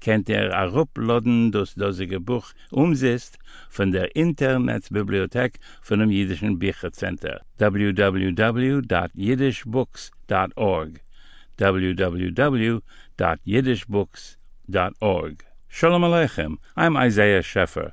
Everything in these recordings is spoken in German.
kennt ihr a ruploden das dosige Buch umzist von der Internetbibliothek von dem Jüdischen Büchercenter. www.yiddishbooks.org www.yiddishbooks.org Shalom Aleichem, I'm Isaiah Scheffer.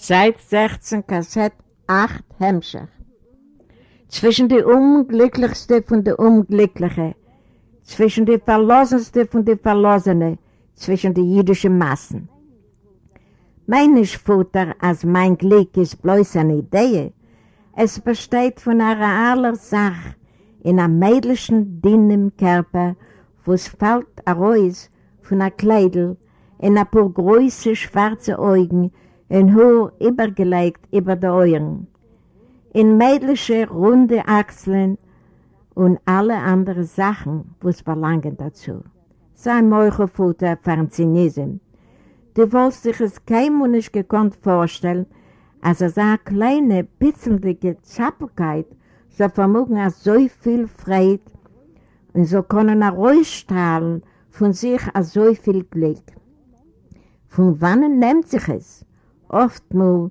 Seit 16 Kassett 8 Hemmscher. Zwischen die Unglücklichste von der Unglückliche, zwischen die Verlosenste von der Verlosene, zwischen die jüdischen Massen. Mein nicht Futter, als mein Glück ist bloß eine Idee, es besteht von einer aller Sache in einem mädlichen, dünnen Körper, wo es fällt heraus von einem Kleidl in ein paar große schwarze Augen in Haar übergelegt über die Euren, in mädliche runde Achseln und alle anderen Sachen, was verlangen dazu. Sein Meuchelfutter von Zynism. Du wolltest dich es keinem und nicht gekonnt vorstellen, als er sah kleine, bitzelige Zappelkeit, so vermogen er so viel Freude und so können er rausstrahlen von sich als so viel Glück. Von wann nimmt sich es? Oftmal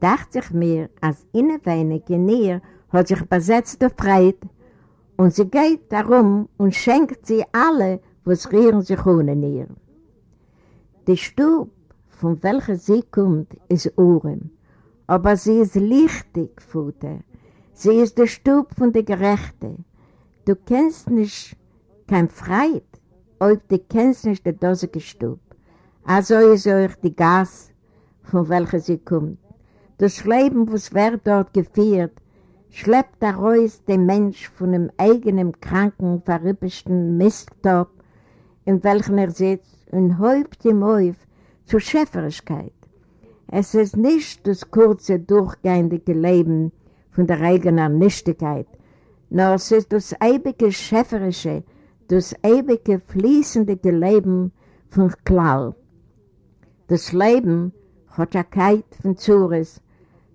dachte ich mir, als inneweine Genier hat sich besetzt der Freude und sie geht darum und schenkt sie alle, was rühren sich ohne ihr. Die Stub, von welcher sie kommt, ist Urim, aber sie ist lichtig, Futter. Sie ist der Stub von der Gerechte. Du kennst nicht kein Freit, ob du kennst nicht der dosige Stub. Also ist euch die Gas, von welcher sie kommt. Das Leben, was wird dort geführt, schleppt daraus den Mensch von einem eigenen kranken, verrüppischten Misttop, in welchem er sitzt, und häupt ihm auf zur Schäferigkeit. Es ist nicht das kurze, durchgehende Leben von der eigenen Nichtigkeit, nur es ist das ewige Schäferische, das ewige fließende Leben von Klau. Das Leben hat ja Keit von Zures,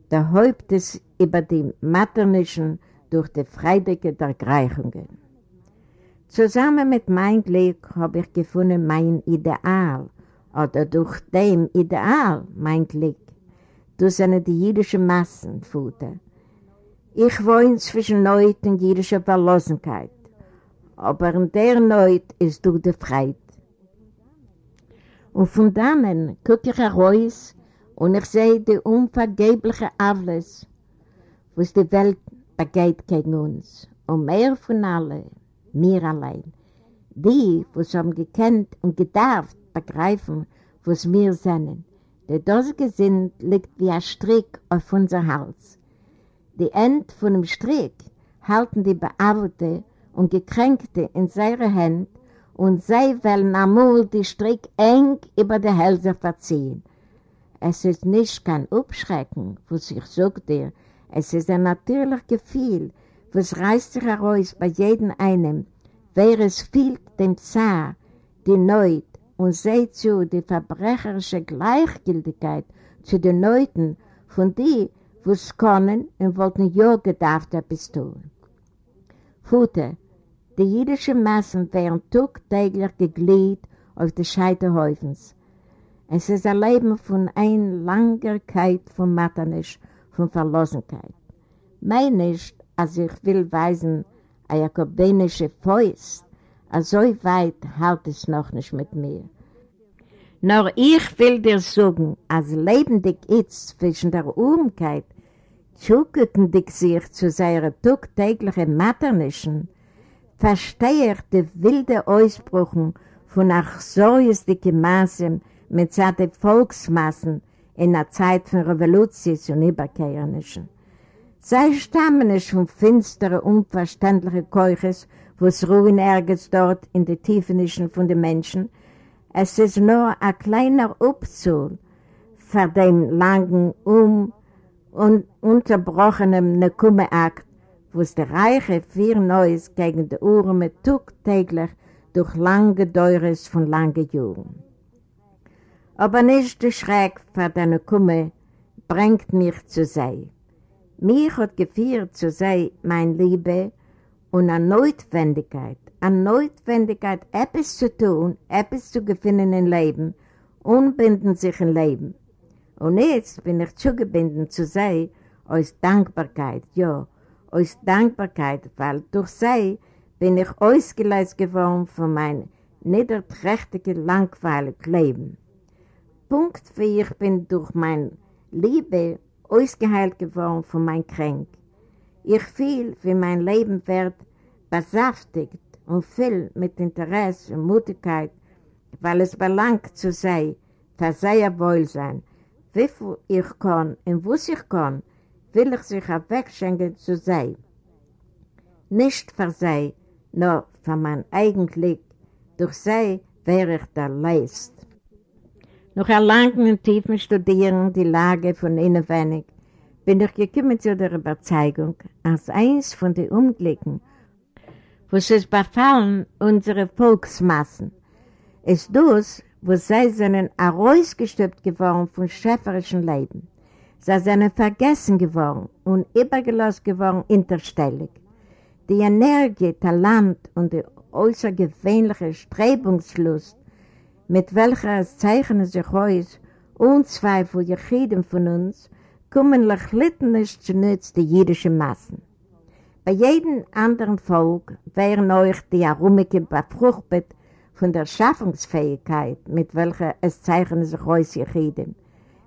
der Häupt es über die maternischen durch die Freudige der Greichungen. Zusammen mit meinem Glück habe ich gefunden mein Ideal, oder durch dem Ideal mein Glück, durch seine die jüdische Massenfutter. Ich wohne zwischen Neut und jüdischer Verlosenkeit, aber in der Neut ist durch die Freude. Und von dannen gucke ich heraus und ich sehe die unvergebliche Alles, was die Welt begeht gegen uns. Und mehr von allen, mir allein. Die, was haben gekannt und gedarft, begreifen, was wir sind. Der dosige Sinn liegt wie ein Strick auf unser Hals. Die End von dem Strick halten die Bearbeitete und Gekränkte in seine Hände und sie wollen einmal die Strick eng über die Hälse verziehen. Es ist nicht kein Abschrecken, was ich sage dir, es ist ein natürliches Gefühl, was reißt sich heraus bei jedem einen, wer es fehlt dem Zar, die Neut und seht zu die verbrecherische Gleichgültigkeit zu den Neuten von die, was können und wollten ja gedacht etwas tun. Futter, die jüdischen Massen werden tagtäglich geglied auf die Scheiterhäufens. Es ist ein Leben von Einlangerkeit, von Matternisch, von Verlosenkeit. Mein nicht, als ich will weisen, a jakobinische Fäust, a so weit halt es noch nicht mit mir. Nur ich will dir sagen, als lebendig ist zwischen der Urmkeit, zugücken dich sich zu seiner tagtäglichen Matternischen, verstehe ich die wilde Ausbrüchen von achsorgesdicke Maßen mit seinen Volksmassen in der Zeit von Revolutions- und Überkehrnischen. Sei stammen nicht von finsteren, unverständlichen Keuches, wo es ruhen ergens dort in den Tiefenischen von den Menschen. Es ist nur ein kleiner Upzul für den langen, um und unterbrochenen Nekume-Akt, wo es der Reiche vier Neues gegen die Uhren mit täglich durch lange Deures von langen Jahren. Aber nicht der Schreck für deine Kumme bringt mich zu sei. Mich hat geführt zu sei, mein Liebe, und eine Notwendigkeit, eine Notwendigkeit, etwas zu tun, etwas zu gewinnen im Leben, unbinden sich im Leben. Und jetzt bin ich zugebunden zu sei, aus Dankbarkeit, ja, aus Dankbarkeit, weil durch sei bin ich ausgeleist geworden von meinem niederträchtigen, langweiligen Leben. Punkt wie ich bin durch meine Liebe ausgeheilt geworden von meinem Kränk. Ich fühle, wie mein Leben wird besaftigt und viel mit Interesse und Mutigkeit, weil es belangt zu sein, für sein Wohlsein. Wie ich kann und was ich kann, will ich sich wegschenken zu sein. Nicht für sei, nur für mein eigenes Glück. Durch sei wäre ich der Leist. Nach einem und tiefen Studieren die Lage von innen wenig, bin ich gekommen zu der Überzeugung, als eins von den Unglücken, wo es befallen unsere Volksmassen, ist das, wo sie sind herausgestülpt geworden vom schäferischen Leben. Sie sind vergessen geworden und übergelassen geworden interstellig. Die Energie, Talent und die außergewöhnliche Strebungslust mit welcher es zeichnen sich aus, unzweifel Jechiden von uns, kommen lachlitnisch zu nütz die jüdischen Massen. Bei jedem anderen Volk wären euch die Arumike befruchtet von der Schaffungsfähigkeit, mit welcher es zeichnen sich aus Jechiden.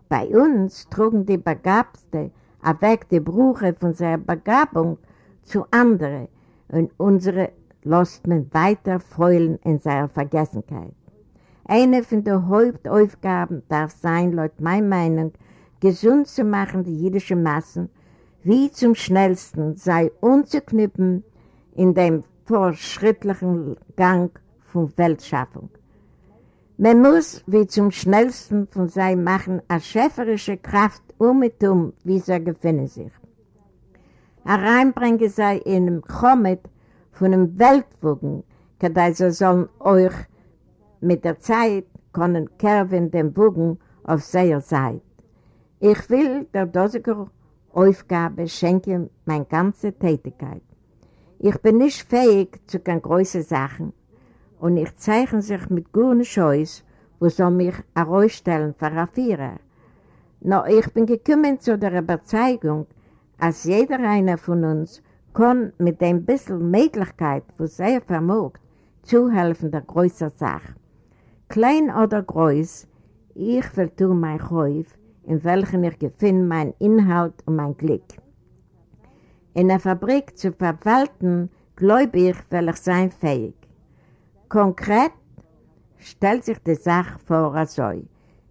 Bei uns trugen die Begabste erweckt die Brüche von seiner Begabung zu anderen und unsere lässt man weiter feulen in seiner Vergessenheit. Eine von den Hauptaufgaben darf sein, laut meiner Meinung, gesund zu machen die jüdischen Massen, wie zum schnellsten sei unzuknüpfen in dem fortschrittlichen Gang von Weltschaffung. Man muss wie zum schnellsten von sei machen eine schäferische Kraft um und um, wie sie gefunden sich. Hereinbringen sei in einem Chomet von einem Weltwogen, kadei sie sollen euch mit der Zeit können Kerven den Bogen auf seiner Seite. Ich will der dosiger Aufgabe schenken meine ganze Tätigkeit. Ich bin nicht fähig zu keinen großen Sachen und ich zeichne sich mit guten Scheuß, wo soll mich herausstellen für Vierer. Nur ich bin gekommen zu der Überzeugung, als jeder einer von uns kann mit dem bisschen Möglichkeit, was er vermogt, zuhelfen der größeren Sache. Klein oder groß, ich will tun mein Käuf, in welchen ich gefinde mein Inhalt und mein Glück. In der Fabrik zu verwalten, glaube ich, will ich sein fähig. Konkret stellt sich die Sache vor so.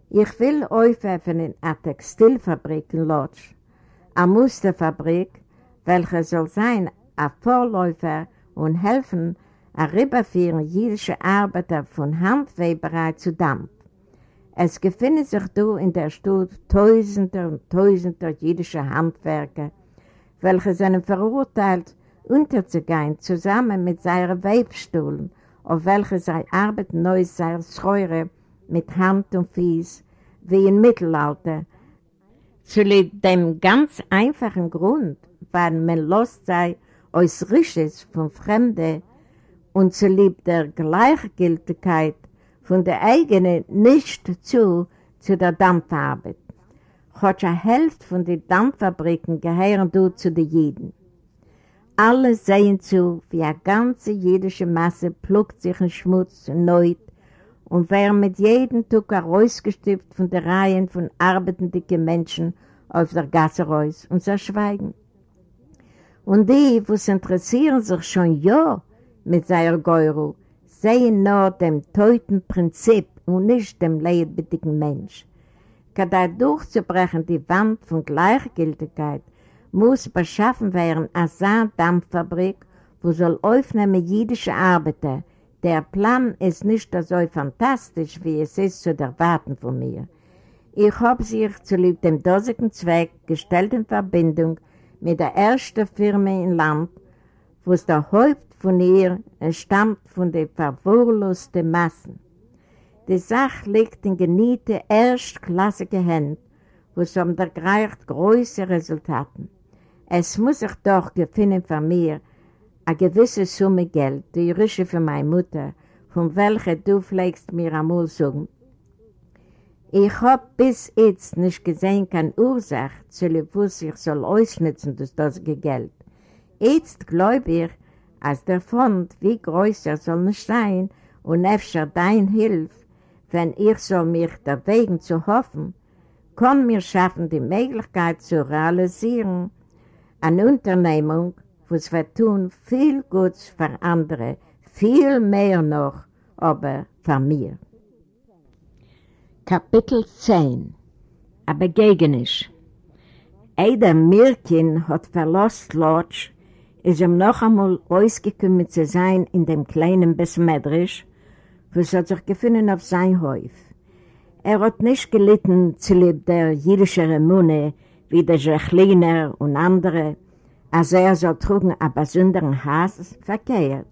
Ich will aufhelfen in einer Textilfabrik in Lodz, eine Musterfabrik, welche soll sein ein Vorläufer und helfen, herüberführen jüdische Arbeiter von Handweberei zu Dampf. Es befinden sich da in der Stadt Tausende und Tausende jüdische Handwerker, welche sind verurteilt, unterzugehen, zusammen mit seinen Webstuhlen, auf welche sie arbeiten neu seine Schreure mit Hand und Fies, wie im Mittelalter. Zu dem ganz einfachen Grund, weil man los sei aus Risches von Fremden, und zu lieb der Gleichgültigkeit von der eigenen nicht zu zu der Dampfarbeit. Hat eine Hälfte von den Dampffabriken gehören du zu den Jiden. Alle sehen zu, wie eine ganze jüdische Masse pluckt sich in Schmutz und Neut und wer mit jedem Tag herausgestüpft von der Reihen von arbeitenden Menschen auf der Gasse raus und sie schweigen. Und die, es interessieren sich schon ja mit seiner Geuru, sehen nur dem teuten Prinzip und nicht dem leidbedingten Mensch. Kada durchzubrechen die Wand von Gleichgültigkeit, muss beschaffen werden eine Dampffabrik, wo soll aufnehmen jüdische Arbeiter. Der Plan ist nicht so fantastisch, wie es ist zu erwarten von mir. Ich habe sich zu lieb dem dosigen Zweck gestellt in Verbindung mit der ersten Firma im Land, wo es der Haupt von ihr entstammt von den verwahrlosten Massen. Die Sache liegt in geniete, erstklassige Hände, wo es um der Greift große Resultaten. Es muss sich doch gefunden von mir eine gewisse Summe Geld, die Rische für meine Mutter, von welcher du pflegst mir einmal sagen. Ich habe bis jetzt nicht gesehen keine Ursache, zu was ich soll ausnutzen durch das Geld. Jetzt glaube ich, als der Fond, wie groß er soll nicht sein, und öfter dein Hilf, wenn ich soll mich der Wegen zu hoffen, kann mir schaffen, die Möglichkeit zu realisieren, eine Unternehmung, was wir tun, viel Gutes für andere, viel mehr noch, aber für mir. Kapitel 10 Ein Begegnis Eider Mirkin hat verlost Lodge, ist ihm noch einmal ausgekommen zu sein in dem kleinen Besmedrisch, was hat sich gefunden auf sein Häuf. Er hat nicht gelitten zu lieb der jüdischen Remune, wie der Jachliner und andere, als er so trugen einen besonderen Hass verkehrt.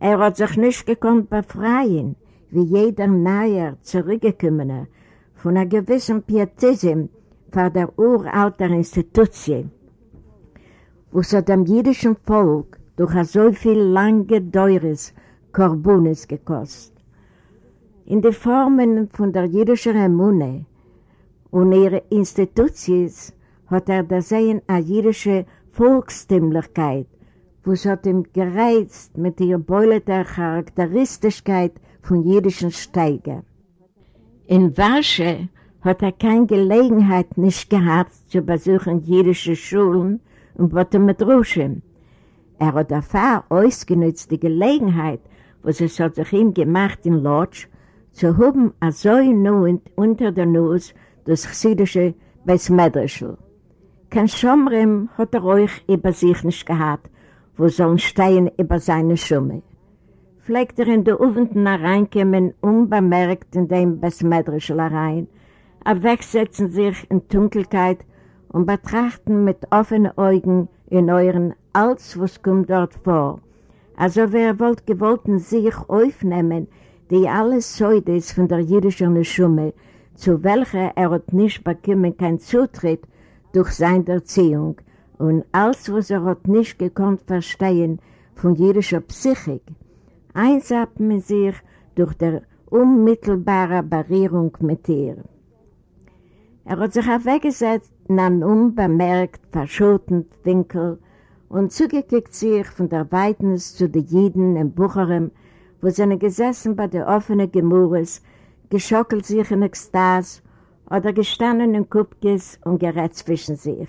Er hat sich nicht gekonnt befreien, wie jeder Neuer zurückgekommener, von einer gewissen Pietism vor der uralten Institution, wo es dem jüdischen Volk durch so viel lange Deures Korbunes gekostet. In den Formen von der jüdischen Emune und ihre Institutions hat er da sehen eine jüdische Volkstimmlichkeit, wo es hat ihm gereizt mit ihrer beuleten Charakteristischkeit von jüdischen Steiger. In Warsche hat er keine Gelegenheit nicht gehabt zu besuchen jüdische Schulen und Bote mit Ruschen. Er hat dafür ausgenutzt die Gelegenheit, was es hat sich ihm gemacht in Lodz, zu haben so nun unter der Nuss das chsidische Besmedrischl. Kein Schomrim hat er euch über sich nicht gehabt, wo sollen stehen über seine Schumme. Pflegt er in der Ufenden hereinkommen, unbemerkt in dem Besmedrischl herein, wegsetzen sich in Dunkelheit und betrachten mit offenen Augen in euren alles, was kommt dort vor. Also wer wollt gewollten sich aufnehmen, die alles Säudes von der jüdischen Schumme, zu welcher er hat nicht bekommen kein Zutritt durch seine Erziehung und alles, was er hat nicht gekonnt verstehen von jüdischer Psychik, einsatmen sich durch die unmittelbare Barrierung mit ihr. Er hat sich aufweggesetzt einen unbemerkt verschotenen Winkel und zugekickt sich von der Weitens zu den Jiden im Bucherem, wo seine gesessen bei der offenen Gemurres, geschockelt sich in Ekstase oder gestanden in Kupkes und gerät zwischen sich.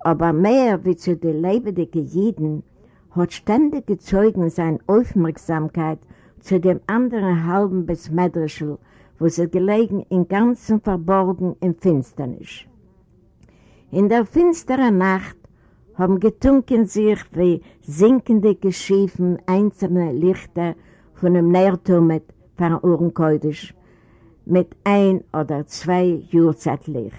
Aber mehr wie zu den lebendigen Jiden hat ständig gezeugen seine Aufmerksamkeit zu dem anderen halben Besmedrischel, wo sie gelegen in ganzen Verborgen im Finsternis. In der finsteren Nacht haben getunken sich wie sinkende Geschiefen einzelne Lichter von einem Nährturm mit Ohrenkeudisch, mit ein oder zwei Juhrzeitlicht.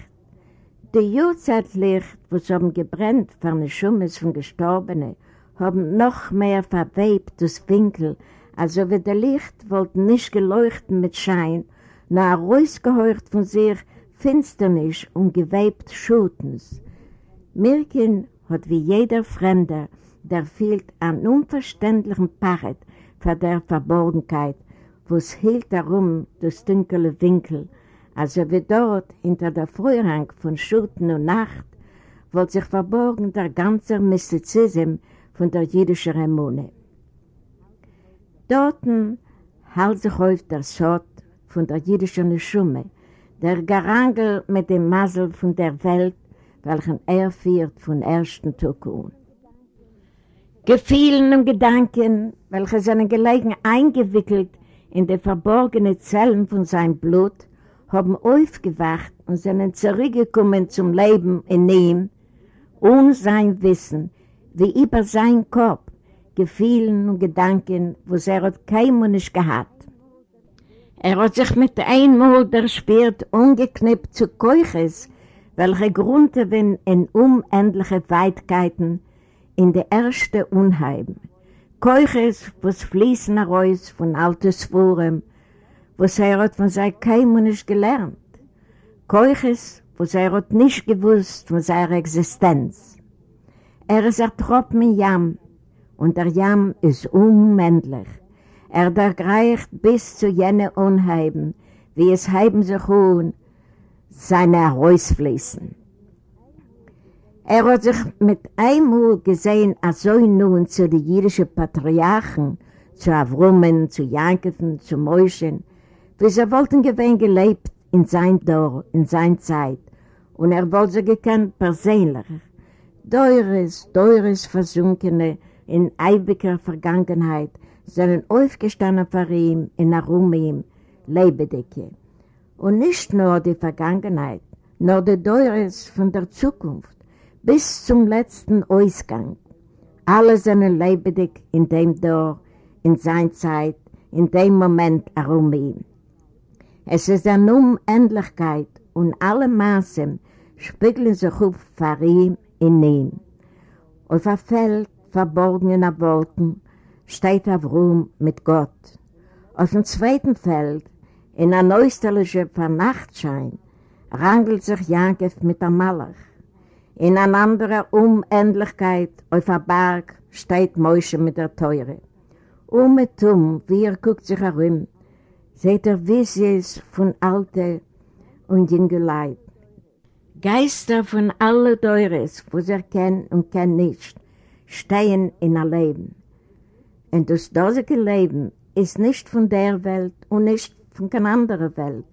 Die Juhrzeitlicht, wo sie haben gebrennt von den Schummes von Gestorbenen, haben noch mehr verwebt das Winkel, also wie der Licht wollte nicht geleuchten mit Schein, nur rausgeheucht von sich Finsternis und gewebt Schutens. Mirkin hat wie jeder Fremde, der fehlt an unverständlichen Pachet für der Verborgenheit, wo es hielt darum das dunkle Winkel, also wie dort hinter der Frührang von Schuten und Nacht, wollte sich verborgen der ganze Mystizismus von der jüdischen Remone. Dorten hält sich auf der Sort von der jüdischen Schumme, der Garangel mit dem Masel von der Welt, welchen er führt von ersten Tag an. Und Gedanken, welche seine gelegen eingewickelt in die verborgenen Zellen von seinem Blut, haben aufgewacht und sind zurückgekommen zum Leben in ihm, ohne sein Wissen, wie über sein Kopf, Gefühlen und Gedanken, was er hat kein nicht gehabt. Er hat sich mit einmal der Spiert ungeknippt zu Keuches, welche Grunde in unendliche Weitkeiten in der erste Unheim. Keuches, was fließen heraus von altes Forum, was er hat von seinem Keim nicht gelernt. Keuches, was er hat nicht gewusst von seiner Existenz. Er ist ertroppen in Jam, und der Jam ist unmännlich. Er ergreift bis zu jene Unheimen, wie es heiben sich hohen, seine Reusfließen. Er hat sich mit einmal gesehen, als so nun zu den jüdischen Patriarchen, zu Avrumen, zu Jankiven, zu Mäuschen, wie sie wollten gewinn gelebt in sein Dor, in sein Zeit, und er wollte sie gekannt persönlich. Teures, teures Versunkene in ewiger Vergangenheit sind aufgestanden vor ihm in Arumim, Lebedecke. Und nicht nur die Vergangenheit, nur die Teures von der Zukunft bis zum letzten Ausgang. Alle sind lebendig in dem Dor, in seiner Zeit, in dem Moment herum ihm. Es ist eine Unendlichkeit und alle Maßen spiegeln sich auf vor ihm in ihm. Auf der Feld, verborgen in der Wolken, steht auf Ruhm mit Gott. Auf dem zweiten Feld, in einer neusterlichen Vernachtschein, rangelt sich Jakob mit der Malach. In einer anderen Unendlichkeit auf der Berg steht Mäusche mit der Teure. Um mit um, wie er guckt sich herum, seht er Visies von Alte und jungen Leid. Geister von allen Teures, was er kennt und kennt nicht, stehen in ein Leben. Und das dosige Leben ist nicht von der Welt und nicht von keiner anderen Welt.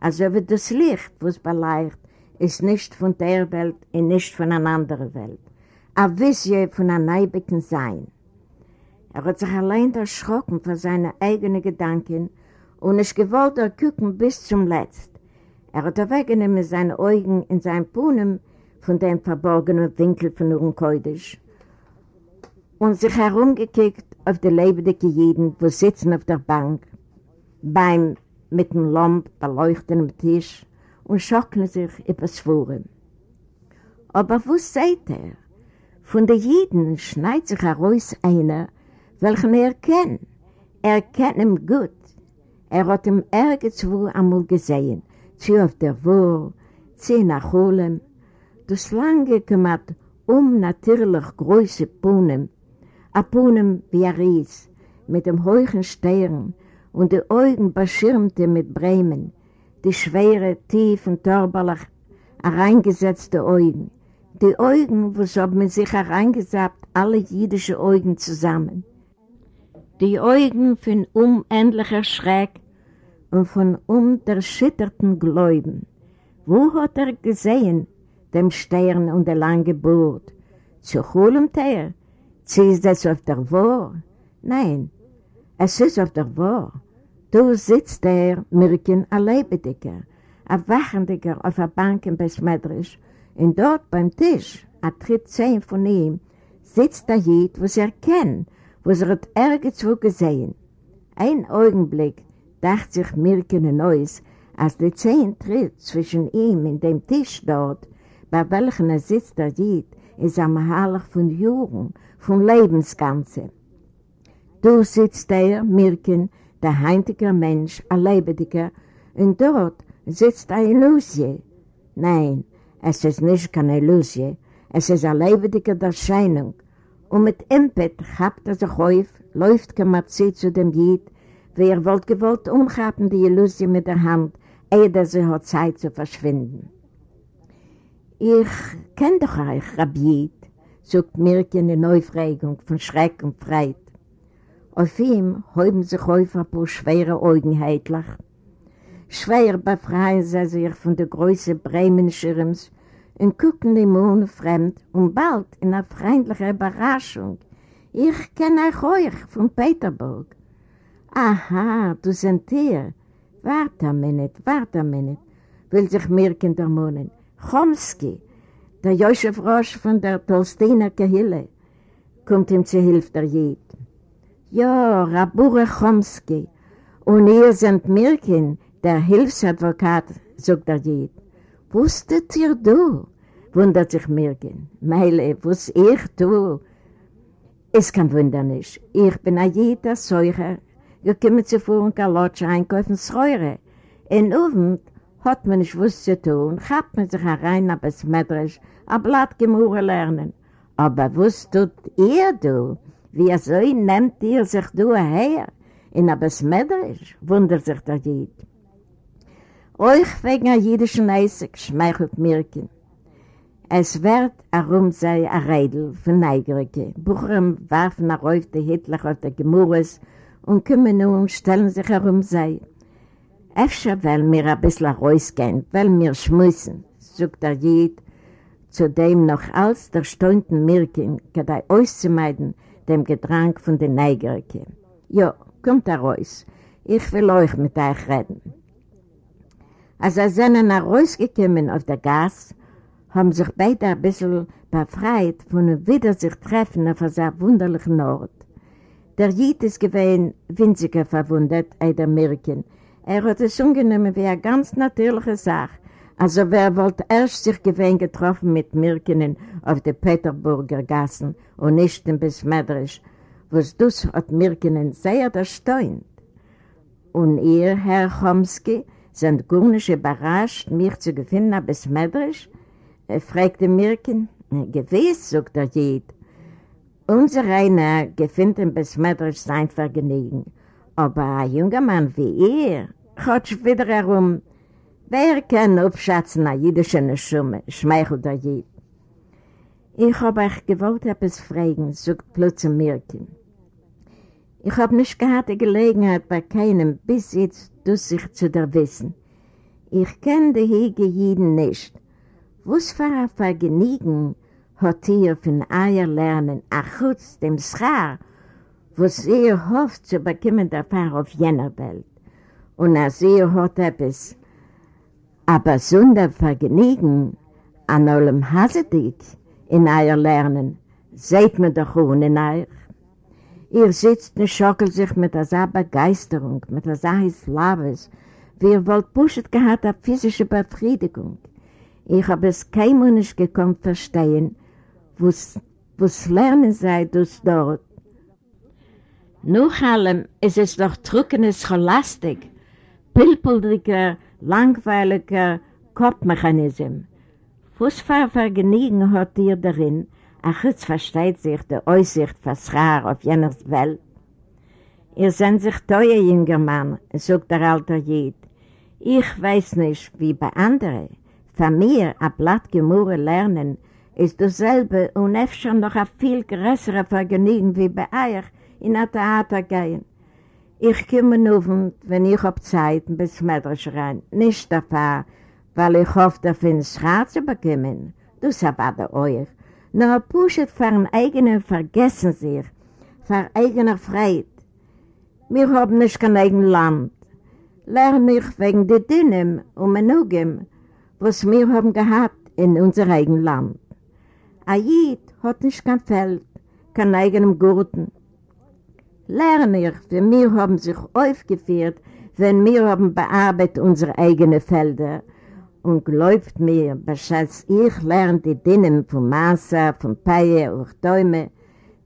Also wie das Licht, was beleicht, ist nicht von der Welt und nicht von einer anderen Welt. A Vision von einem neibigen Sein. Er hat sich allein erschrocken von seinen eigenen Gedanken und ist gewollt er gucken bis zum Letzt. Er hat weggenommen seine Augen in sein Puhnen von dem verborgenen Winkel von Urenkeudisch und sich herumgekickt auf die lebendigen Jeden, wo sitzen auf der Bank, beim mit dem Lamp beleuchteten Tisch und schocken sich übers Forum. Aber wo seht er? Von den Jeden schneit sich heraus einer, welchen er kennt. Er kennt ihn gut. Er hat ihn irgendwo einmal gesehen, zu auf der Wohl, zu nach Holem. Das lange kümmert um natürlich große Puhnen, a Puhnen wie ein Ries, mit dem hohen Stern und die Augen beschirmte mit Bremen, die schwere, tiefen, törperlich hereingesetzte Augen. Die Augen, wo so mit sich hereingesappt, alle jüdische Augen zusammen. Die Augen von unendlicher Schreck und von unterschütterten Gläuben. Wo hat er gesehen, dem Stern und der lange Boot? Zu Chulemteer? Ziehst es auf der Wohr? Nein, es ist auf der Wohr. Du sitzt der Mirken a Leibediger, a Wachendiger auf a Bank in Besmedrisch, und dort beim Tisch, a tritt zehn von ihm, sitzt der Jid, was er kennt, was er hat irgendwo gesehen. Ein Augenblick dacht sich Mirken in Neues, als die zehn tritt zwischen ihm und dem Tisch dort, bei welchem er sitzt der Jid, ist am Herrlich von Juren, von Lebensganze. Du sitzt der, Mirken, der heintige Mensch, ein Lebendiger, und dort sitzt eine Illusie. Nein, es ist nicht keine Illusie, es ist eine lebendige Erscheinung. Und mit Impet habt er sich auf, läuft Kamatzi zu dem Jid, wie er wollt gewollt umhaben die Illusie mit der Hand, ehe dass sie hat Zeit zu verschwinden. Ich kenn doch euch, Rabbi, sagt Mirke in der Neufregung von Schreck und Freit. Auf ihm häuben sich häufig ein paar schwere Augen heitlich. Schwer befreien sie sich von der Größe Bremenschirms und gucken ihm ohne fremd und bald in einer freundlichen Überraschung Ich kenne euch euch von Peterburg. Aha, du sind hier. Warte ein Minute, warte ein Minute, will sich Mirkin der Mohnen. Chomsky, der Josef Rosch von der Tolsteiner Kehille, kommt ihm zu Hilfe der Jid. Ja, Rabure Chomsky, und ihr seid Mirkin, der Hilfsadvokat, sagt der Jid. Wusstet ihr du? wundert sich Mirkin. Meile, was ich tu? Es kann wundern nicht. Ich bin ein jeder Säucher, gekommen zuvor und Kalotsch einkaufen Säure. In Abend hat man nicht was zu tun, hat man sich herein ab das Mädrisch, ein Blatt gemurren lernen. Aber was tut ihr, du? Wie so nehmt ihr sich du her? In abes Mädrisch, wundert sich der Jid. Euch wegen der jüdischen Eisig schmeichelt Mirkin. Es wird herum sei ein Rädel von Neigerike. Buchern warfen nach auf die Hitler auf der Gemurres und kommen nun und stellen sich herum sei. Efter weil mir ein bisschen rausgehen, weil mir schmussen, sagt der Jid, zu dem noch als der Stunden Mirkin, gedei auszumeiden, dem Gedrang von den Neigerike. Ja, kommt da raus. Ich will euch mit euch reden. Als er sind rausgekommen auf der Gas, haben sich beide ein bisschen befreit von einem wieder sich treffen auf einem wunderlichen Ort. Der Jid ist gewesen winziger verwundet, der Mirkin. Er hat es ungenommen wie eine ganz natürliche Sache. Also wer wollte erst sich gewesen getroffen mit Mirkinen auf den Peterburger Gassen und nicht in Besmedrisch, was das hat Mirkinen sehr erstaunt. Und ihr, Herr Chomsky, sind gar nicht überrascht, mich zu gewinnen ab Besmedrisch? Er fragte Mirkin. Gewiss, sagt er Jid. Unser Rainer gefällt ihm Besmedrisch sein Vergnügen. Aber ein junger Mann wie ihr, hat wieder herum, wer kann aufschätzen eine jüdische Schumme, schmeichelt der Jid. Ich habe euch gewollt etwas fragen, sagt plötzlich Mirkin. Ich habe nicht gehabt die Gelegenheit bei keinem bis jetzt durch sich zu der Wissen. Ich kenne die Hege jeden nicht. Was für ein Vergnügen hat ihr von euer Lernen, ach kurz dem Schar, was ihr hofft zu bekommen davon auf jener Welt. Und als ihr hat etwas, aber sonder Vergnügen an allem Hasedik in euer Lernen, seht mir doch ohne euch. Ihr sitzt und schockelt sich mit dieser Begeisterung, mit dieser Slaves, wie ihr wollt Buschet gehabt auf physische Befriedigung. Ich habe es kein Mensch gekonnt verstehen, was, was lernen sei das dort. Nach allem ist es doch trockene Scholastik, pilpeldiger, langweiliger Kopfmechanismus. Was für Vergnügen hat ihr darin, ach jetzt versteht sich der Aussicht Verschar auf jener Welt? Ihr seid sich teuer, junger Mann, sagt der alte Jid. Ich weiß nicht, wie bei anderen. Für mir, ein Blatt Gemurre lernen, ist dasselbe und öfter noch ein viel größerer Vergnügen wie bei euch in ein Theater gehen. Ich komme nur, wenn ich auf Zeit bis Mädrisch rein, nicht dafür, weil ich hoffe, dass wir ins Schar zu bekommen. Das aber euch. Nur pushet für ein eigener Vergessen sich, für eigener Freude. Wir haben nicht kein eigenes Land. Lerne ich wegen der Dünnen und Menugem, was wir haben gehabt in unser eigenes Land. Ayid hat nicht kein Feld, kein eigenem Gurten. Lerne ich, wie wir haben sich aufgeführt, wenn wir haben bearbeitet unsere eigenen Felder. Und glaubt mir, bescheid ich lerne die Dinnen von Massa, von Paie und Däume,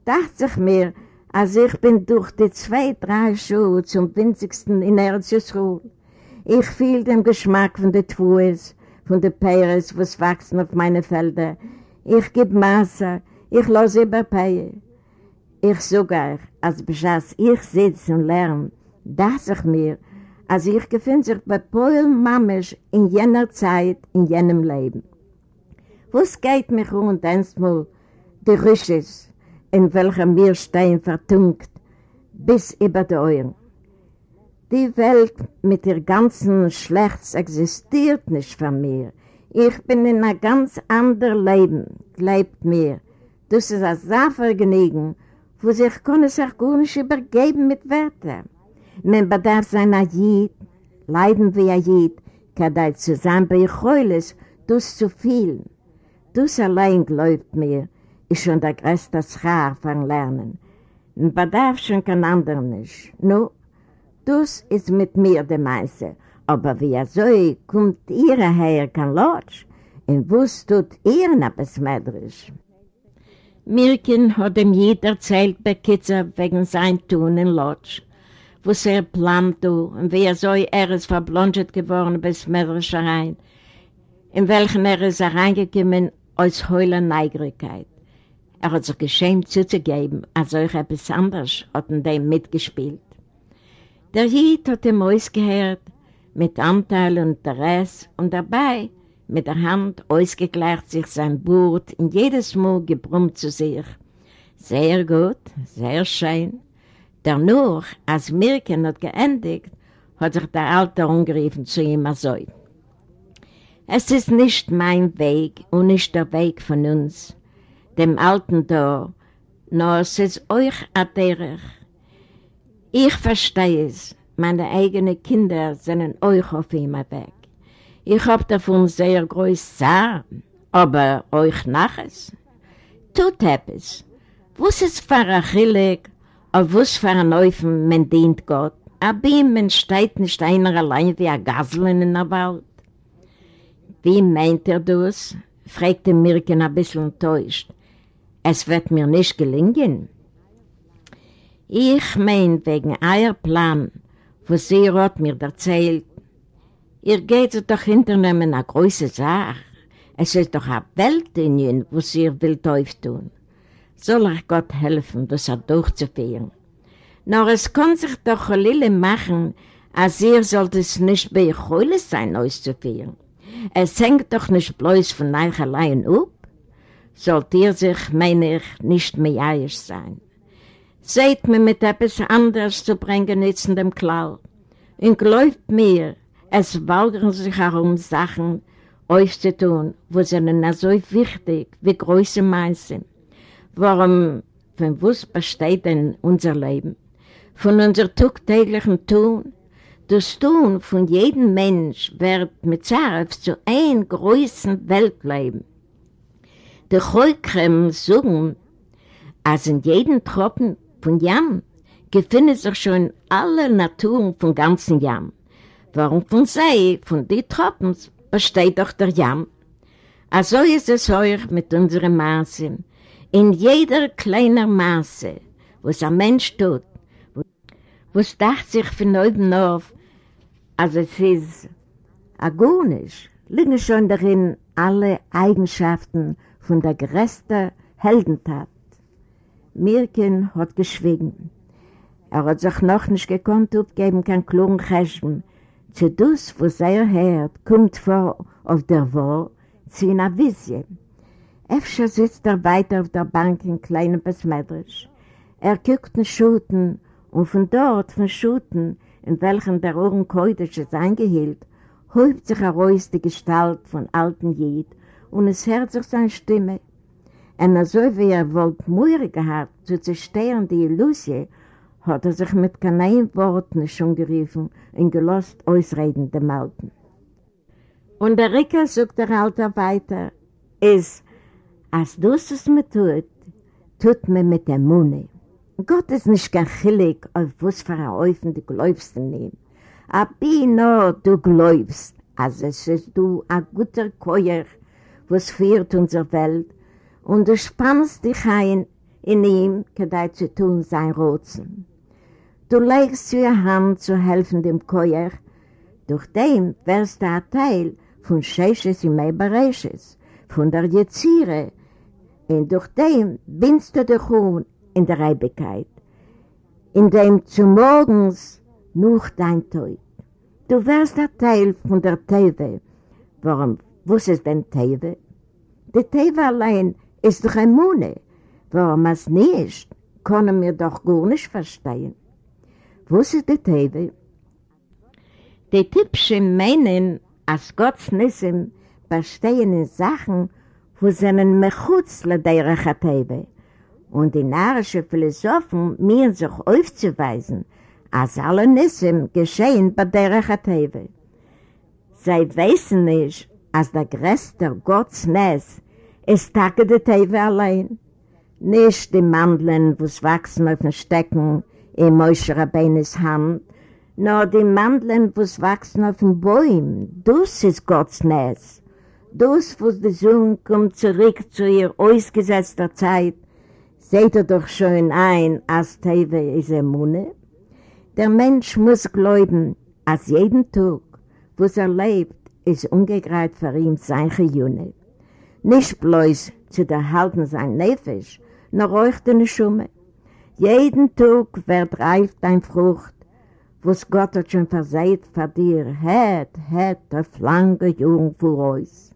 dachte ich mir, als ich bin durch die zwei, drei Schuhe zum winzigsten in Erzsruhe. Ich fühle den Geschmack von den Twues, von den Peires, was wachsen auf meine Felder. Ich gebe Masse, ich lasse über Peie. Ich sage euch, als bescheiß ich sitze und lerne, dass ich mir, als ich gefinde sich bei Paul Mamesch in jener Zeit, in jenem Leben. Was geht mich um einmal die Rüsches, in welcher mir stehen vertunkt, bis über die Euren? Die Welt mit ihr ganzen Schlechts existiert nicht für mir. Ich bin in einem ganz anderen Leben, glaubt mir. Das ist ein Saarvergnügen, wo sich kann sich gar nicht übergeben mit Wörtern. Man bedarf sein Ajid, leiden wie Ajid, kadei zusammen bei Heules, das zu viel. Das allein glaubt mir, ist schon der größte Schar von Lernen. Man bedarf schon kein anderer nicht. Nur, das ist mit mir der Meise. Aber wie er so kommt ihr her kein Lodge, und was tut ihr noch besmetterisch? Mirkin hat ihm jeder erzählt bei Kitzer wegen sein Tun in Lodge, was er plant und wie er so er ist verblondet geworden bis Mädrischereien, in welchen er ist reingekommen als heuler Neigigkeit. Er hat sich geschämt zuzugeben, als euch etwas anderes hat in dem mitgespielt. Der Jid hat ihm ausgehört, mit Anteil und Interesse und dabei mit der Hand ausgegleicht sich sein Burt in jedes Mal gebrummt zu sich. Sehr gut, sehr schön. Danach, als Mirken hat geendigt, hat sich der Alte umgerufen zu ihm so. Es ist nicht mein Weg und nicht der Weg von uns, dem Alten da, nur es ist euch aderig. Ich verstehe es, meine eigenen Kinder sind euch auf immer weg. Ich hab davon sehr groß Sachen, aber euch naches. Tut etwas. Was ist für ein Chilig, auf was für ein Neufen man dient Gott? Aber ihm steht nicht einer allein wie ein Gaseln in der Wald. Wie meint er das? fragte Mirken ein bisschen enttäuscht. Es wird mir nicht gelingen. Ich mein wegen euer Plan, was sie hat mir erzählt, Ihr geht doch hinternehmen eine große Sache. Es ist doch eine Welt in ihnen, sie ihr will Teuf tun. Soll euch Gott helfen, das auch durchzuführen. Nur es kann sich doch ein Lille machen, als ihr sollt es nicht bei euch Heule sein, auszuführen. Es hängt doch nicht bloß von euch allein ab. Sollt ihr sich, meine ich, nicht mehr eilig sein. Seht mir mit etwas anderes zu bringen, jetzt in dem Klau. Und glaubt mir, es wagen sich herum Sachen aufzutun, wo sind so wichtig wie große Maße. Warum, von was besteht denn unser Leben? Von unserem tagtäglichen Tun? Das Tun von jedem Mensch wird mit Zaref zu einem großen Weltleben. Die Heukrem sagen, als in jedem Tropfen von Jam befindet sich schon alle Naturen vom ganzen Jam. Warum von See, von den Tropfen, besteht doch der Jam. Also ist es euch mit unserem Maße. In jeder kleinen Maße, was ein Mensch tut, was dacht sich von oben auf, als es ist agonisch, liegen schon darin alle Eigenschaften von der größten Heldentat. Mirken hat geschwiegen. Er hat sich noch nicht gekonnt, abgeben kein klugen Cheshm, zu das, was er hört, kommt vor auf der Wohl zu einer Visie. Efter sitzt er weiter auf der Bank in kleinem Besmeidrisch. Er guckt in Schuten und von dort, von Schuten, in welchen der Ohren Keudisch ist eingehielt, häupt sich heraus die Gestalt von alten Jid und es hört sich seine Stimme. Und so wie er wollte Mühe gehabt, zu zerstören die Illusie, hat er sich mit keinem Wort nicht geriefen und gelost ausreden dem Alten. Und der Ricker, sagt der Alte weiter, ist, als du es mir tut, tut mir mit der Munde. Gott ist nicht gar chillig, auf was für ein Eufen du glaubst in ihm. Aber nur du glaubst, als es ist du ein guter Keuer, was führt unsere Welt, und du spannst dich ein in ihm, kadei zu tun sein Rotzen. Du legst zur Hand zu helfen dem Keuer, durch den wirst du ein Teil von Scheches im Eberesches, von der Jezire, und durch den bindst du dich um in der Reibigkeit, in dem zu morgens noch dein Tod. Du wirst ein Teil von der Teve. Warum? Was ist denn Teve? Die Teve allein ist doch ein Mune. Warum es nicht, können wir doch gar nicht verstehen. Was ist die Teve? Die Tippschen meinen, als Gottes Nissen bestehen in Sachen, wo sie einen Mechutz le derech Teve. Und die narische Philosophen müssen sich aufzuweisen, als alle Nissen geschehen bei der Rechateve. Sie wissen nicht, als der größte Gottesness ist Tage der Teve allein. Nicht die Mandeln, wo es wachsen auf den Stecken in Moshe Rabbeines Hand, nur die Mandeln, wo es wachsen auf den Bäumen. Das ist Gottesness. Das, wo die Sonne kommt zurück zu ihr ausgesetzter Zeit, seht ihr doch schon ein, als Teve ist er Munde. Der Mensch muss glauben, als jeden Tag, wo er lebt, ist ungegreit für ihn sein Gehirn. Nicht bloß zu erhalten sein Nefisch, nur euch den Schumme. Jeden Tag wird reif dein Frucht, was Gott hat schon verseit für dir, hat, hat auf lange Jugend vor uns.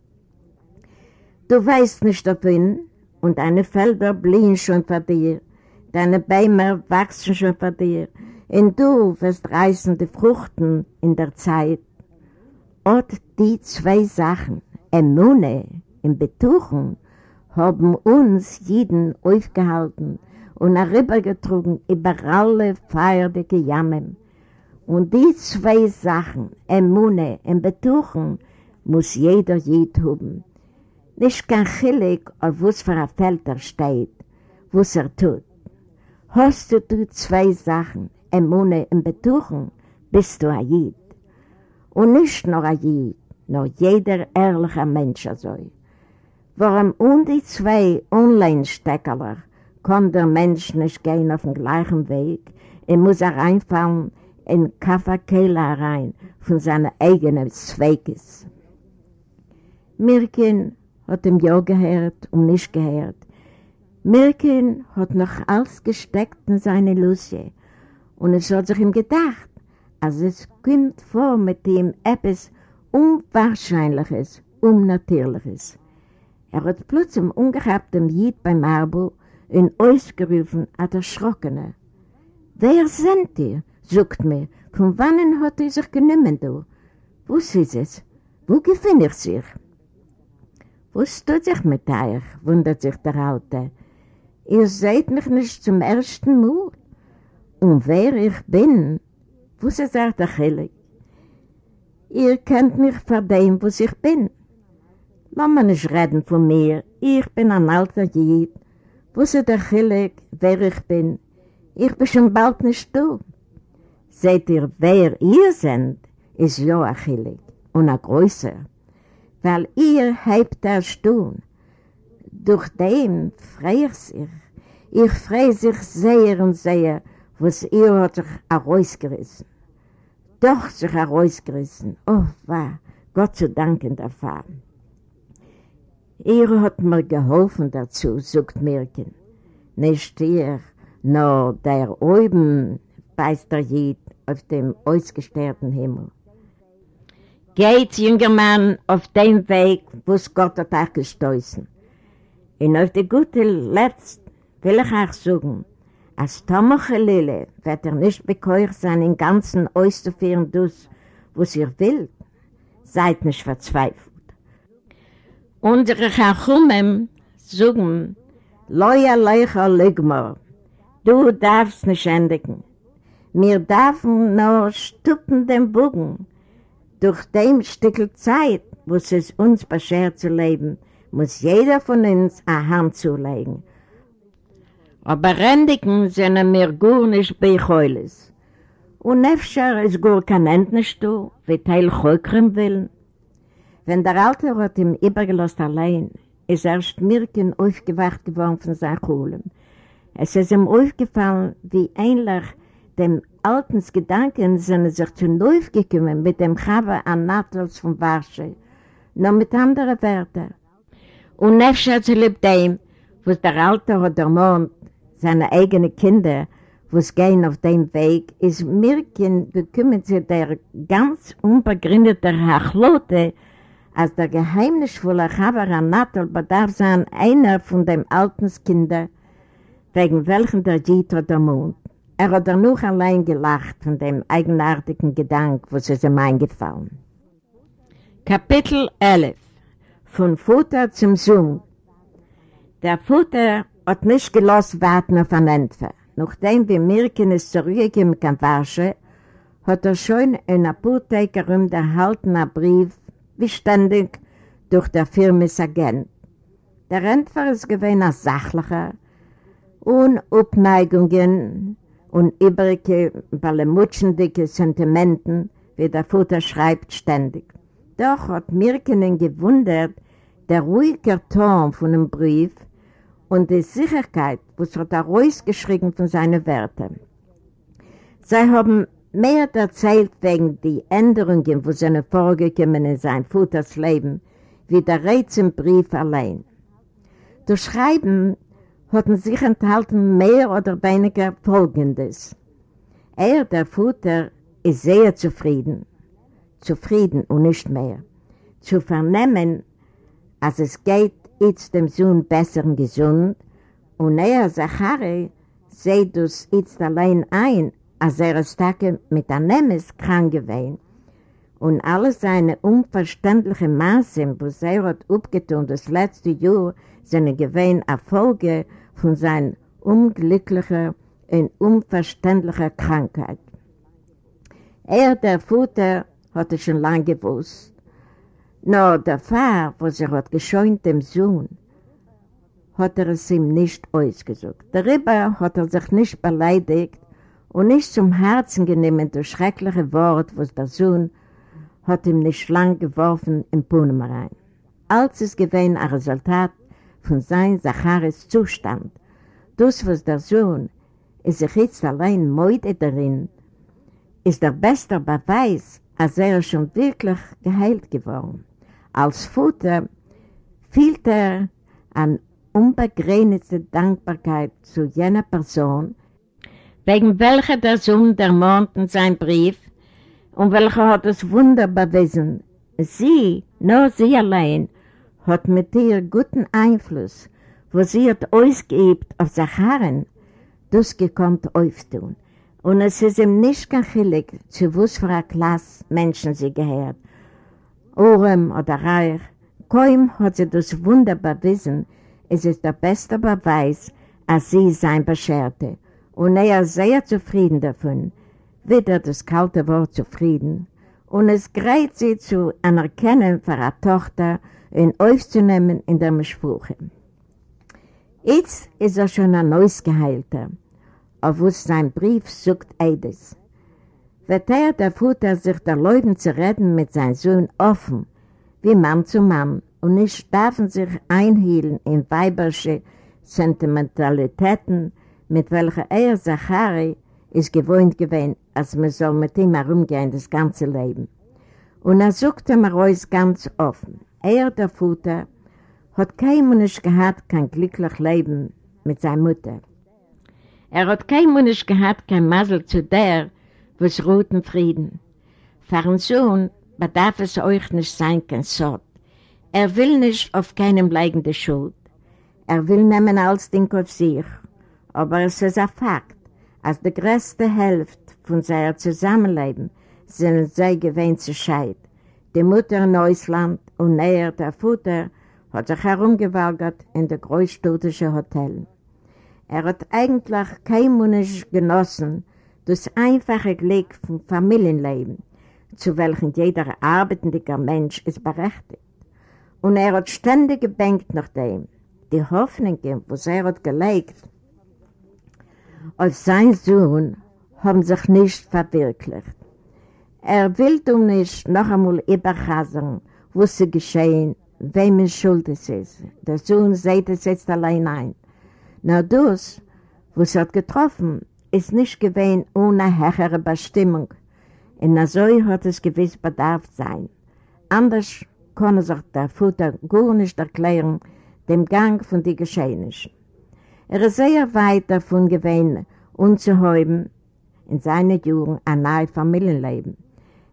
Du weißt nicht davon, und deine Felder blühen schon vor dir, deine Bäume wachsen schon vor dir, und du wirst reißen die Fruchten in der Zeit. Und die zwei Sachen, Emune und Betuchen, haben uns jeden aufgehalten und herübergetrunken über alle feierliche Jammen. Und die zwei Sachen, Emune und Betuchen, muss jeder jed haben. Nicht kein Chilik, auf was für ein Feld er steht, was er tut. Hast du du zwei Sachen, Emune und Betuchen, bist du ein Jid. Und nicht nur ein Jid, nur jeder ehrliche Mensch soll. Warum um die zwei Online-Steckerler kann der Mensch nicht gehen auf den gleichen Weg, er muss reinfallen in Kaffeekehle rein von seiner eigenen Zweiges. Mirkin hat ihm ja gehört und nicht gehört. Mirkin hat noch alles gesteckt in seine Lucie und es hat sich ihm gedacht, als es kommt vor mit ihm etwas Unwahrscheinliches, Unnatürliches. Er hat plötzlich ungehabt dem Jid beim Arbo und ausgerufen hat erschrockene. Wer sind ihr? sagt mir. Von wann hat er sich genommen, du? Wo ist es? Wo gefinde ich sich? Was tut sich mit euch? wundert sich der Alte. Ihr seht mich nicht zum ersten Mal. Und wer ich bin, was sagt Achille? Ihr kennt mich von dem, was ich bin. Lass mich nicht reden von mir. Ich bin ein alter Jid. Was ist Achille, wer ich bin? Ich bin schon bald nicht du. Seht ihr, wer ihr seid, ist ja Achille und ein größer. Weil ihr habt das tun. Durch dem freue ich sich. Ich freue sich sehr und sehr, was ihr hat sich herausgerissen. Doch sich herausgerissen. Oh, war Gott zu danken dafür. Ihr hat mir geholfen dazu, sagt Mirken. Nicht ihr, nur der oben, weiß der Jid auf dem ausgestärkten Himmel. Geht, junger Mann, auf dem Weg, wo es Gott hat auch gestoßen. Und auf die gute Letzt will ich auch sagen, als Tomache Lille wird er nicht bekeuert sein, im Ganzen auszuführen, das, was ihr will. Seid nicht verzweifelt. Unsere Chachumem sagen, Loya Leicha Ligmar, du darfst nicht endigen. Wir dürfen nur stuppen den Bogen. Durch dem Stückel Zeit, wo es uns beschert zu leben, muss jeder von uns eine Hand zulegen. Aber Rendigen sind mir gar nicht bei Heules. Und Nefscher ist gar kein Endnischtu, wie Teil Chökrem will. Wenn der Alte hat ihm übergelost allein, ist erst Mirken aufgewacht geworden von seinen Kohlen. Es ist ihm aufgefallen, wie ähnlich dem alten Gedanken sind sich zu neu gekommen mit dem Chava an Natals von Warsche, nur mit anderen Wörtern. Und Nefscher zu lieb dem, was der Alte hat ermahnt, seine eigenen Kinder, was gehen auf dem Weg, ist Mirken gekommen zu der ganz unbegründeten Hachlote, als der geheimnisvolle Chavara Natal bedarf sein einer von dem alten Kinder, wegen welchen der Jitra der Mond. Er hat noch allein gelacht von dem eigenartigen Gedanken, was es ihm eingefallen. Kapitel 11 Von Futter zum Sohn Der Futter hat nicht gelassen warten auf einen Entfer. Nachdem wir Mirken ist zurückgekommen kann Warsche, hat er schon in der Apotheke rum erhalten einen Brief, wie ständig, durch der Firmes Agent. Der Entfer ist gewesen als sachlicher und Abneigungen und übrige balemutschendicke Sentimenten, wie der Vater schreibt ständig. Doch hat Mirkenen gewundert, der ruhige Ton von dem Brief, und die Sicherheit, was hat er rausgeschrieben von seinen Werten. Sie haben mehr erzählt wegen die Änderungen, wo seine vorgekommen in sein Vaters Leben, wie der Rätselbrief allein. Durch Schreiben hatten sich enthalten mehr oder weniger Folgendes. Er, der Vater, ist sehr zufrieden. Zufrieden und nicht mehr. Zu vernehmen, als es geht jetzt dem Sohn besser und gesund, und er, Zachari, seht es jetzt allein ein, als er ist mit einem Nemes krank gewesen. Und alle seine unverständlichen Maßen, was er hat aufgetan das letzte Jahr, seine gewähnen Erfolge von seiner unglücklichen und unverständlichen Krankheit. Er, der Vater, hat es schon lange gewusst. Nur der Pfarr, was er hat gescheunt dem Sohn, hat er es ihm nicht ausgesucht. Darüber hat er sich nicht beleidigt und nicht zum Herzen genommen das schreckliche Wort, was der Sohn hat ihm nicht lang geworfen im Puhnen rein. Als es gewesen ein Resultat von seinem Zacharis Zustand, das, was der Sohn ist sich jetzt allein Mäude darin, ist der beste Beweis, als er schon wirklich geheilt geworden. Als Futter fühlt er an unbegrenzte Dankbarkeit zu jener Person, wegen welcher der Sohn der Mond in sein Brief und welcher hat es wunderbar bewiesen. Sie, nur sie allein, hat mit ihr guten Einfluss, wo sie hat ausgeübt auf Sacharen, das gekonnt auftun. Und es ist ihm nicht gechillig, zu was für eine Klasse Menschen sie gehört, Orem oder Reich. Kaum hat sie das wunderbar wissen, es ist der beste Beweis, als sie sein bescherte. Und er ist sehr zufrieden davon, wieder das kalte Wort zufrieden. Und es greift sie zu anerkennen für eine Tochter und aufzunehmen in der Mischwuche. Jetzt ist er schon ein neues Geheilter, auf was sein Brief sucht Eides wird er der Vater sich der Leuten zu reden mit seinem Sohn offen, wie Mann zu Mann, und nicht dürfen sich einhielen in weibersche Sentimentalitäten, mit welcher er, Zachari, ist gewohnt gewesen, als man soll mit ihm herumgehen das ganze Leben. Und er suchte mir alles ganz offen. Er, der Vater, hat kein Mensch gehabt, kein glückliches Leben mit seiner Mutter. Er hat kein Mensch gehabt, kein Masel zu der, was roten Frieden. Für einen Sohn bedarf es euch nicht sein, kein Sort. Er will nicht auf keinem leigende Schuld. Er will nehmen alles Ding auf sich. Aber es ist ein Fakt, als die größte Hälfte von seinem Zusammenleben sind sie gewähnt zu scheid. Die Mutter in Ausland und er, der Vater, hat sich herumgewalgert in der großstädtischen Hotel. Er hat eigentlich kein Mensch genossen, das einfache Glück vom Familienleben, zu welchem jeder arbeitende Mensch ist berechtigt. Und er hat ständig gebänkt nach dem. Die Hoffnungen, was er hat gelegt, auf seinen Sohn, haben sich nicht verwirklicht. Er will doch nicht noch einmal überrasen, was sie geschehen, wem es schuld ist. Der Sohn sieht es jetzt allein ein. Nur das, was er hat getroffen, ist nicht gewesen ohne höhere Bestimmung. In so hat es gewiss Bedarf sein. Anders kann sich der Futter gar nicht erklären, dem Gang von den Geschehnissen. Er ist sehr weit davon gewesen, unzuhäuben in seinen Jahren ein neues Familienleben.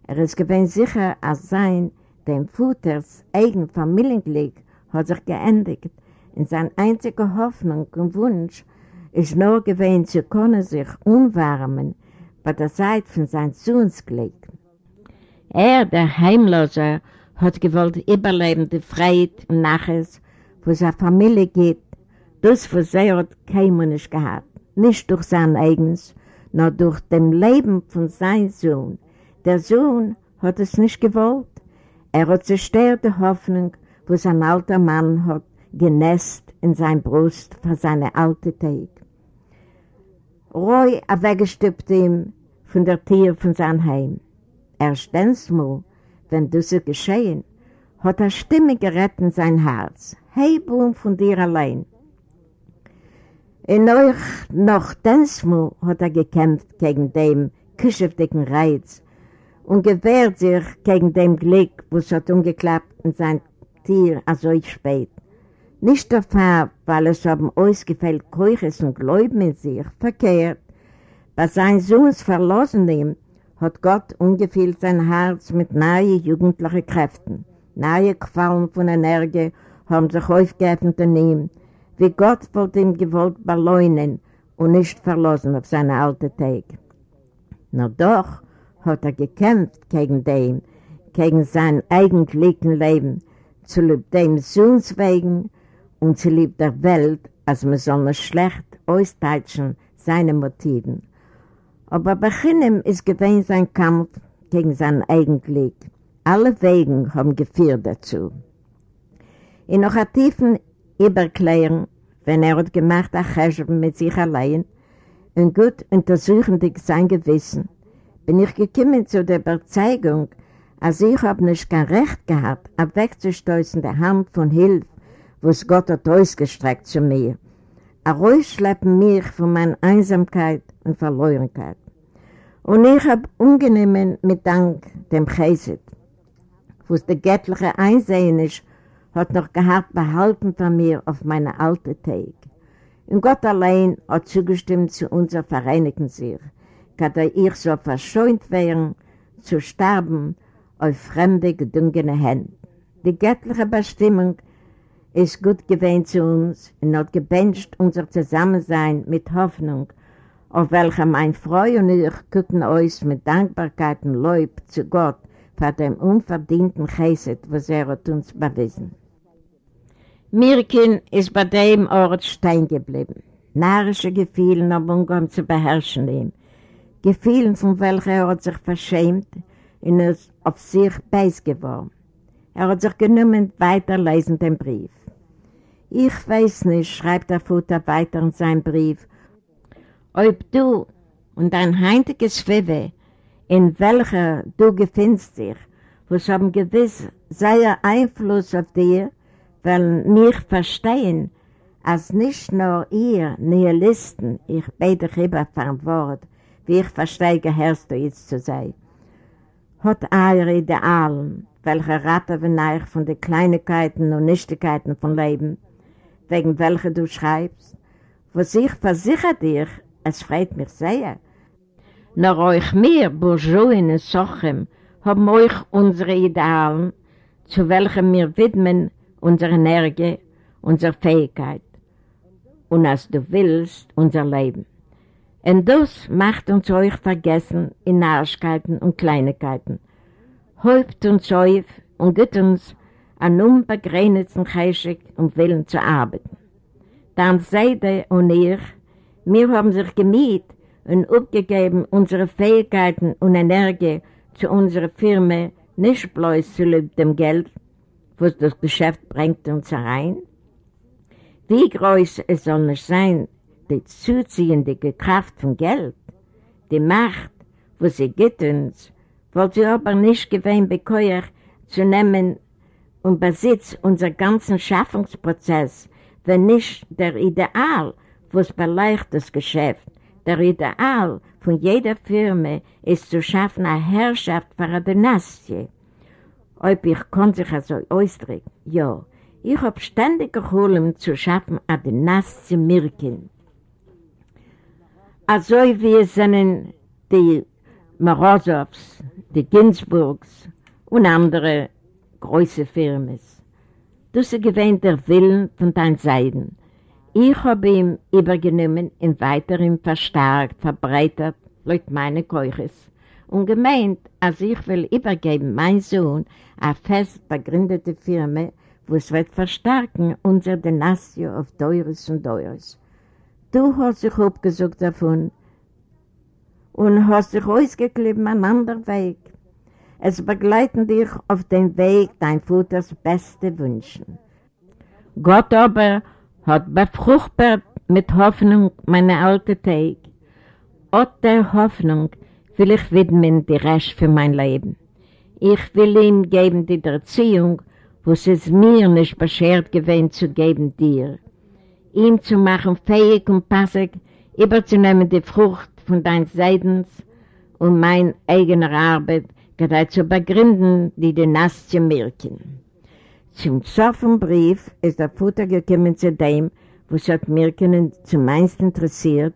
Er ist gewesen sicher, als sein, dem Futters eigen Familienglück hat sich geendigt. In seiner einzigen Hoffnung und Wunsch ist nur gewesen zu können sich unwärmen bei der Seite von seinem Sohnsglück. Er, der Heimloser, hat gewollt überlebende Freiheit und Naches, wo seine Familie geht, Das, was er hat kein Mensch gehabt. Nicht durch sein eigenes, nur durch dem Leben von seinem Sohn. Der Sohn hat es nicht gewollt. Er hat zerstört die Hoffnung, wo sein alter Mann hat genässt in sein Brust für seine alte Tag. Roy weggestüppt ihm von der Tür von seinem Heim. Erst mal, wenn das geschehen, hat er Stimme gerettet in sein Herz. Hey, Boom, von dir allein. In euch noch mal hat er gekämpft gegen den küscheftigen Reiz und gewehrt sich gegen den Glück, was hat umgeklappt in sein Tier so spät. Nicht der Fall, weil es haben ausgefällt Keuches und Gläuben in sich, verkehrt. Bei seinem Sohns Verlossenem hat Gott ungefüllt sein Herz mit neuen jugendlichen Kräften. Neue Qualen von Energie haben sich aufgeöffnet in ihm, wie Gott wollte ihm gewollt beleunen und nicht verlassen auf seine alte Tag. Nur doch hat er gekämpft gegen den, gegen sein eigentlichen Leben, zu lieb dem Sohns wegen und zu lieb der Welt, als man soll nicht schlecht austeitschen seine Motiven. Aber bei ist gewesen sein Kampf gegen sein Eigenglück. Alle Wegen haben geführt dazu. In noch tiefen Überklärung, wenn er hat gemacht hat, mit sich allein und gut untersuchendig sein Gewissen, bin ich gekommen zu der Überzeugung, als ich habe nicht kein Recht gehabt, wegzustoßen der Hand von Hilfe, was Gott hat ausgestreckt zu mir. Er rausschleppen mich von meiner Einsamkeit und Verlorenheit. Und ich habe ungenehmen mit Dank dem Chesed, was der göttliche Einsehen ist, hat noch gehabt behalten von mir auf meine alte Tag. Und Gott allein hat zugestimmt zu unser Vereinigen sich, kann ich so verscheunt werden, zu sterben auf fremde, gedungene Hände. Die göttliche Bestimmung ist gut gewähnt zu uns und hat gebencht unser Zusammensein mit Hoffnung, auf welcher mein Freund und ich gucken uns mit Dankbarkeit und Lob zu Gott für den unverdienten Chesed, was er hat uns bewiesen. Mirkin ist bei dem Ort stehen geblieben. Narische Gefühle haben umgekommen zu beherrschen ihm. Gefühle, von welchen er hat sich verschämt und ist auf sich beiß geworden. Er hat sich genommen weiterlesen den Brief. Ich weiß nicht, schreibt der Vater weiter in seinem Brief, ob du und dein heintiges Schwebe, in welcher du gefindest dich, was haben gewiss sehr Einfluss auf dir, weil mich verstehen, als nicht nur ihr Nihilisten, ich bete über ein Wort, wie ich verstehe, gehörst du jetzt zu sein, hat eure Idealen, welche raten wir nach von den Kleinigkeiten und Nichtigkeiten von Leben, wegen welcher du schreibst, was ich versichere dir, es freut mich sehr. Nur euch mehr Bourgeois und Sochem haben euch unsere Idealen, zu welchen wir widmen unsere Energie, unsere Fähigkeit und als du willst, unser Leben. Und das macht uns euch vergessen in Narrigkeiten und Kleinigkeiten. Häupt uns auf und gibt uns an unbegrenzten Geschick und Willen zu arbeiten. Dann seid ihr und ihr, wir haben sich gemiet und abgegeben unsere Fähigkeiten und Energie zu unserer Firma, nicht bloß zu dem Geld, was das Geschäft bringt uns herein. Wie groß es soll nicht sein, die zuziehende Kraft von Geld, die Macht, was sie gibt uns, wollt sie aber nicht gewähnt bekäuer zu nehmen und Besitz unser ganzen Schaffungsprozess, wenn nicht der Ideal, was beleicht das Geschäft. Der Ideal von jeder Firma ist zu schaffen eine Herrschaft für eine Dynastie. Ob ich konnte sich also ausdrücken? Ja, ich habe ständig geholt, zu schaffen eine Dynastie Mirkin. Also wie es sind die Morozows, die Ginsburgs und andere große Firmen. Das ist gewähnt der Willen von deinen Seiden. Ich habe ihn übergenommen und weiterhin verstärkt, verbreitert, laut meine Keuches. Und gemeint, als ich will übergeben, mein Sohn, eine fest begründete Firma, wo es wird verstärken unsere Dynastie auf Deures und Deures. Du hast dich abgesucht davon und hast dich ausgeklebt einen anderen Weg. Es begleiten dich auf dem Weg dein Vaters beste Wünschen. Gott aber hat befruchtbar mit Hoffnung meine alte Tag. Ot der Hoffnung will ich widmen die Rest für mein Leben. Ich will ihm geben die Erziehung, wo es ist mir nicht beschert gewesen zu geben dir. Ihm zu machen fähig und passig, überzunehmen die Frucht von dein Seidens und mein eigener Arbeit, gerade zu begründen die Dynastie Mirken. Zum zweiten Brief ist der Futter gekommen zu dem, was hat Mirken zumeist interessiert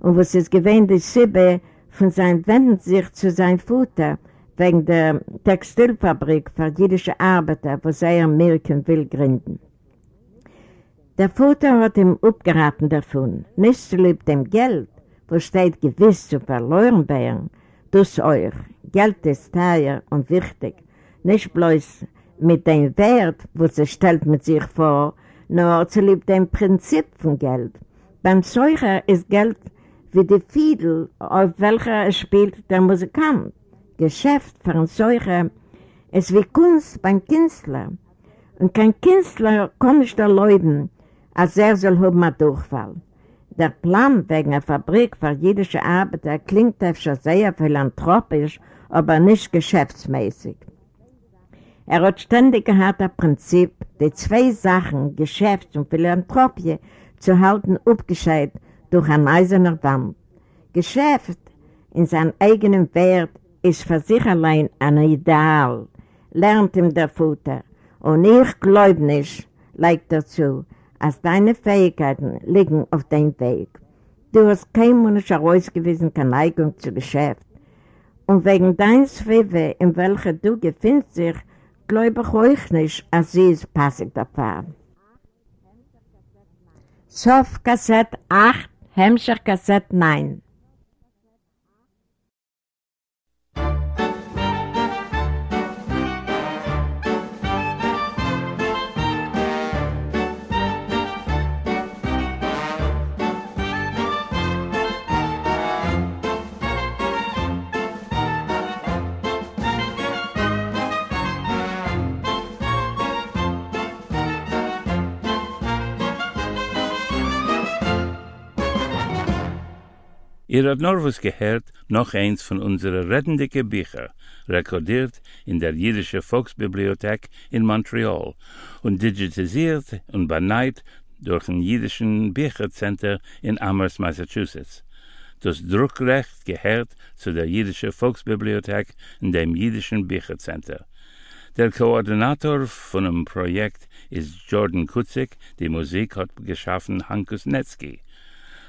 und was es gewähnt die Sibbe von seinem Wenden sich zu seinem Futter wegen der Textilfabrik für jüdische Arbeiter, was er Mirken will gründen. Der Vater hat ihm abgeraten davon, nicht zu lieb dem Geld, was steht gewiss zu verloren werden, das euch. Geld ist teuer und wichtig, nicht bloß mit dem Wert, was es stellt mit sich vor, nur zu lieb dem Prinzip von Geld. Beim Zeuger ist Geld wie die Fiedel, auf welcher es spielt der Musikant. Geschäft für einen Zeuger ist wie Kunst beim Künstler. Und kein Künstler kann nicht erlauben, als er soll haben einen Durchfall. Der Plan wegen einer Fabrik für jüdische Arbeiter klingt öfter sehr philanthropisch, aber nicht geschäftsmäßig. Er hat ständig gehabt das Prinzip, die zwei Sachen, Geschäft und Philanthropie, zu halten, abgescheit durch ein eiserner Wand. Geschäft in seinem eigenen Wert ist für sich allein ein Ideal, lernt ihm der Futter. Und ich glaube nicht, leigt dazu, als deine Fähigkeiten liegen auf dem Weg. Du hast kein Mensch herausgewiesen, keine Neigung zu Geschäft. Und wegen deiner Zwiebel, in welcher du gefindest dich, glaube ich euch nicht, als sie ist passig davor. Sof Kassett 8, Hemmscher Kassett 9 Ihr habt noch was gehört, noch eins von unseren rettendicke Bücher, rekordiert in der Jüdische Volksbibliothek in Montreal und digitalisiert und beneit durch ein jüdischen Büchercenter in Amherst, Massachusetts. Das Druckrecht gehört zu der Jüdische Volksbibliothek in dem Jüdischen Büchercenter. Der Koordinator von dem Projekt ist Jordan Kutzik, die Musik hat geschaffen Hankus Netzki.